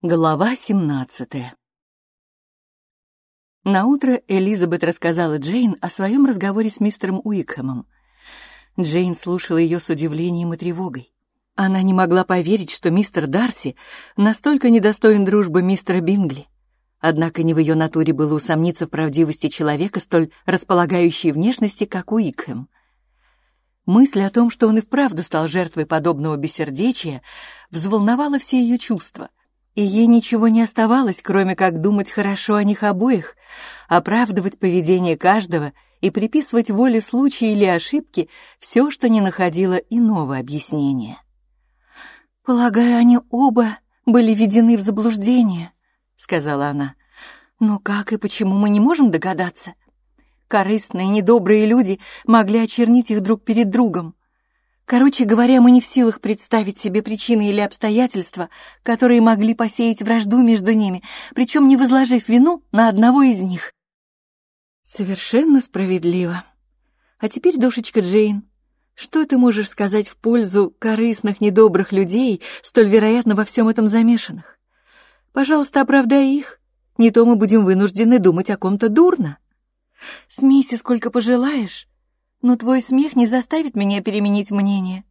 Глава 17 Наутро Элизабет рассказала Джейн о своем разговоре с мистером Уикхэмом. Джейн слушала ее с удивлением и тревогой. Она не могла поверить, что мистер Дарси настолько недостоин дружбы мистера Бингли. Однако не в ее натуре было усомниться в правдивости человека, столь располагающей внешности, как Уикхэм. Мысль о том, что он и вправду стал жертвой подобного бессердечия, взволновала все ее чувства — и ей ничего не оставалось, кроме как думать хорошо о них обоих, оправдывать поведение каждого и приписывать воле случая или ошибки все, что не находило иного объяснения. «Полагаю, они оба были введены в заблуждение», — сказала она. «Но как и почему мы не можем догадаться? Корыстные, недобрые люди могли очернить их друг перед другом. Короче говоря, мы не в силах представить себе причины или обстоятельства, которые могли посеять вражду между ними, причем не возложив вину на одного из них. Совершенно справедливо. А теперь, душечка Джейн, что ты можешь сказать в пользу корыстных, недобрых людей, столь вероятно во всем этом замешанных? Пожалуйста, оправдай их. Не то мы будем вынуждены думать о ком-то дурно. Смейся сколько пожелаешь, но твой смех не заставит меня переменить мнение.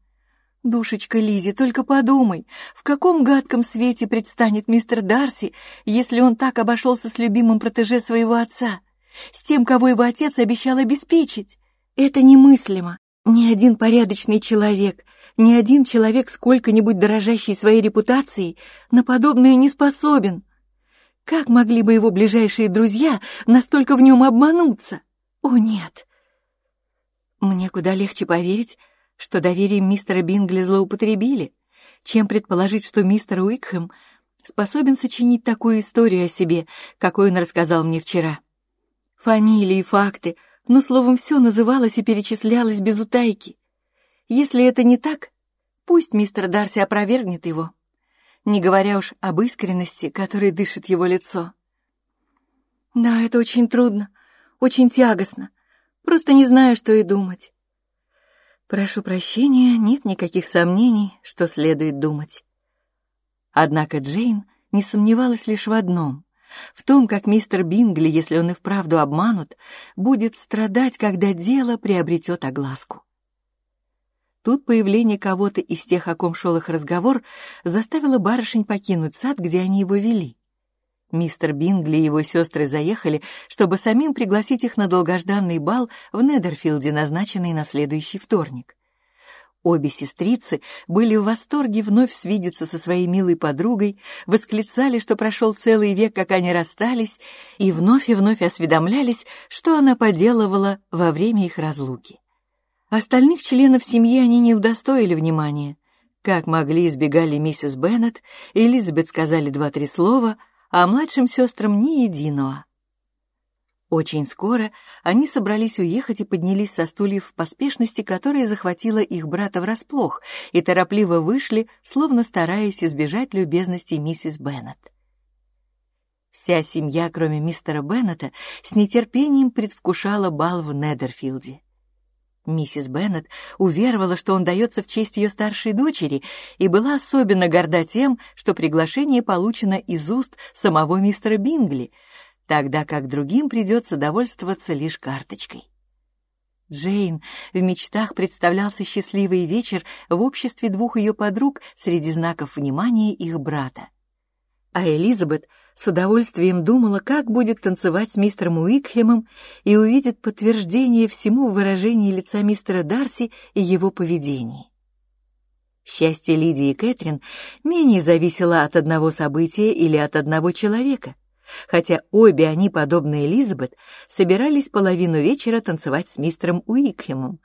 Душечка Лизи, только подумай, в каком гадком свете предстанет мистер Дарси, если он так обошелся с любимым протеже своего отца, с тем, кого его отец обещал обеспечить. Это немыслимо. Ни один порядочный человек, ни один человек, сколько-нибудь дорожащий своей репутацией, на подобное не способен. Как могли бы его ближайшие друзья настолько в нем обмануться? О, нет! Мне куда легче поверить, что доверием мистера Бингли злоупотребили, чем предположить, что мистер Уикхэм способен сочинить такую историю о себе, какой он рассказал мне вчера. Фамилии, факты, ну, словом, все называлось и перечислялось без утайки. Если это не так, пусть мистер Дарси опровергнет его, не говоря уж об искренности, которой дышит его лицо. Да, это очень трудно, очень тягостно, Просто не знаю, что и думать. Прошу прощения, нет никаких сомнений, что следует думать. Однако Джейн не сомневалась лишь в одном — в том, как мистер Бингли, если он и вправду обманут, будет страдать, когда дело приобретет огласку. Тут появление кого-то из тех, о ком шел их разговор, заставило барышень покинуть сад, где они его вели. Мистер Бингли и его сестры заехали, чтобы самим пригласить их на долгожданный бал в Недерфилде, назначенный на следующий вторник. Обе сестрицы были в восторге вновь свидеться со своей милой подругой, восклицали, что прошел целый век, как они расстались, и вновь и вновь осведомлялись, что она поделывала во время их разлуки. Остальных членов семьи они не удостоили внимания. Как могли, избегали миссис Беннет, Элизабет сказали два-три слова — а младшим сестрам ни единого. Очень скоро они собрались уехать и поднялись со стульев в поспешности, которая захватила их брата врасплох, и торопливо вышли, словно стараясь избежать любезности миссис Беннет. Вся семья, кроме мистера Беннета, с нетерпением предвкушала бал в Недерфилде. Миссис Беннет уверовала, что он дается в честь ее старшей дочери, и была особенно горда тем, что приглашение получено из уст самого мистера Бингли, тогда как другим придется довольствоваться лишь карточкой. Джейн в мечтах представлялся счастливый вечер в обществе двух ее подруг среди знаков внимания их брата. А Элизабет с удовольствием думала, как будет танцевать с мистером Уикхемом и увидит подтверждение всему выражению лица мистера Дарси и его поведении. Счастье Лидии и Кэтрин менее зависело от одного события или от одного человека, хотя обе они, подобно Элизабет, собирались половину вечера танцевать с мистером Уикхемом,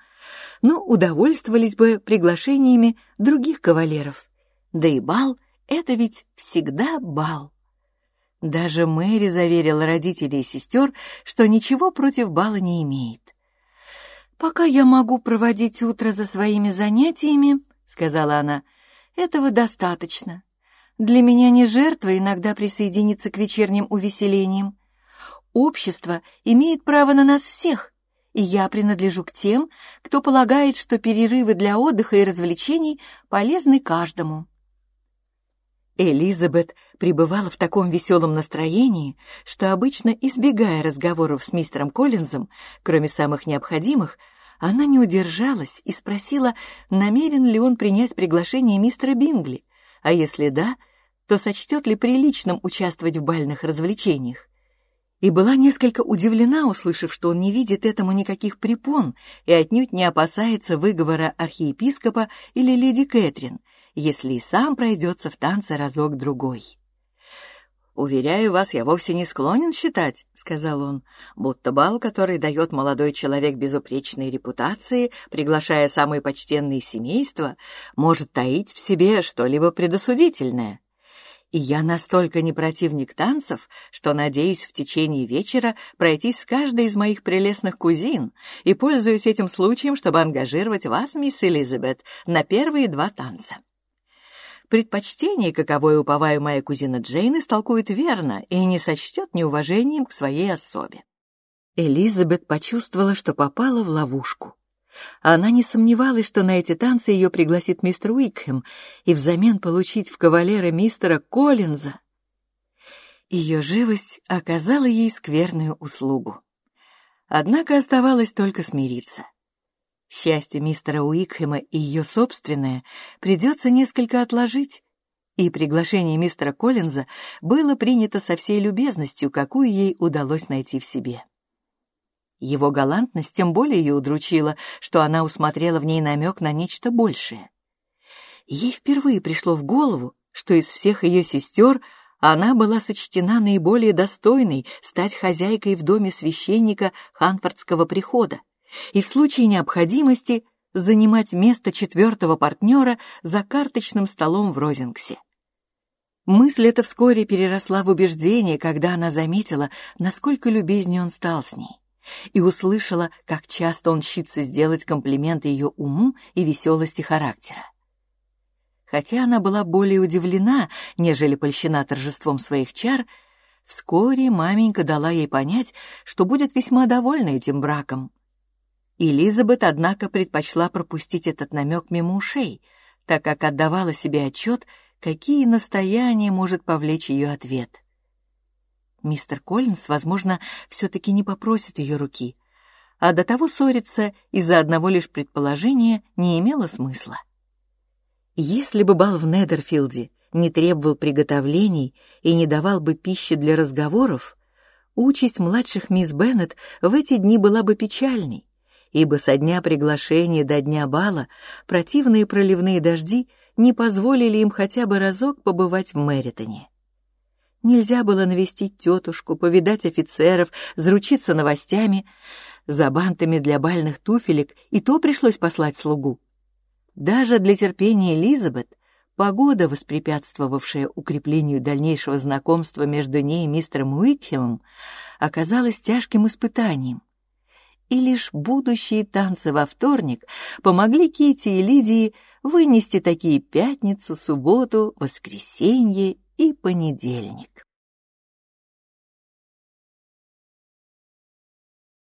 но удовольствовались бы приглашениями других кавалеров. Да и бал — это ведь всегда бал. Даже Мэри заверила родителей и сестер, что ничего против бала не имеет. «Пока я могу проводить утро за своими занятиями», — сказала она, — «этого достаточно. Для меня не жертва иногда присоединиться к вечерним увеселениям. Общество имеет право на нас всех, и я принадлежу к тем, кто полагает, что перерывы для отдыха и развлечений полезны каждому». Элизабет пребывала в таком веселом настроении, что обычно, избегая разговоров с мистером Коллинзом, кроме самых необходимых, она не удержалась и спросила, намерен ли он принять приглашение мистера Бингли, а если да, то сочтет ли приличным участвовать в бальных развлечениях. И была несколько удивлена, услышав, что он не видит этому никаких препон и отнюдь не опасается выговора архиепископа или леди Кэтрин, если и сам пройдется в танце разок-другой. «Уверяю вас, я вовсе не склонен считать», — сказал он, «будто бал, который дает молодой человек безупречной репутации, приглашая самые почтенные семейства, может таить в себе что-либо предосудительное. И я настолько не противник танцев, что надеюсь в течение вечера пройтись с каждой из моих прелестных кузин и пользуюсь этим случаем, чтобы ангажировать вас, мисс Элизабет, на первые два танца. Предпочтение, каковое уповаю моя кузина Джейн, истолкует верно и не сочтет неуважением к своей особе. Элизабет почувствовала, что попала в ловушку. Она не сомневалась, что на эти танцы ее пригласит мистер Уикхэм и взамен получить в кавалера мистера Коллинза. Ее живость оказала ей скверную услугу. Однако оставалось только смириться. Счастье мистера Уикхэма и ее собственное придется несколько отложить, и приглашение мистера Коллинза было принято со всей любезностью, какую ей удалось найти в себе. Его галантность тем более ее удручила, что она усмотрела в ней намек на нечто большее. Ей впервые пришло в голову, что из всех ее сестер она была сочтена наиболее достойной стать хозяйкой в доме священника Ханфордского прихода и в случае необходимости занимать место четвертого партнера за карточным столом в Розингсе. Мысль эта вскоре переросла в убеждение, когда она заметила, насколько любезнее он стал с ней, и услышала, как часто он щится сделать комплименты ее уму и веселости характера. Хотя она была более удивлена, нежели польщена торжеством своих чар, вскоре маменька дала ей понять, что будет весьма довольна этим браком. Элизабет, однако, предпочла пропустить этот намек мимо ушей, так как отдавала себе отчет, какие настояния может повлечь ее ответ. Мистер Коллинс, возможно, все-таки не попросит ее руки, а до того ссориться из-за одного лишь предположения не имело смысла. Если бы бал в Недерфилде не требовал приготовлений и не давал бы пищи для разговоров, участь младших мисс Беннет в эти дни была бы печальной ибо со дня приглашения до дня бала противные проливные дожди не позволили им хотя бы разок побывать в Мэритоне. Нельзя было навестить тетушку, повидать офицеров, заручиться новостями. За бантами для бальных туфелек и то пришлось послать слугу. Даже для терпения Элизабет погода, воспрепятствовавшая укреплению дальнейшего знакомства между ней и мистером Уикхемом, оказалась тяжким испытанием и лишь будущие танцы во вторник помогли Кити и Лидии вынести такие пятницу, субботу, воскресенье и понедельник.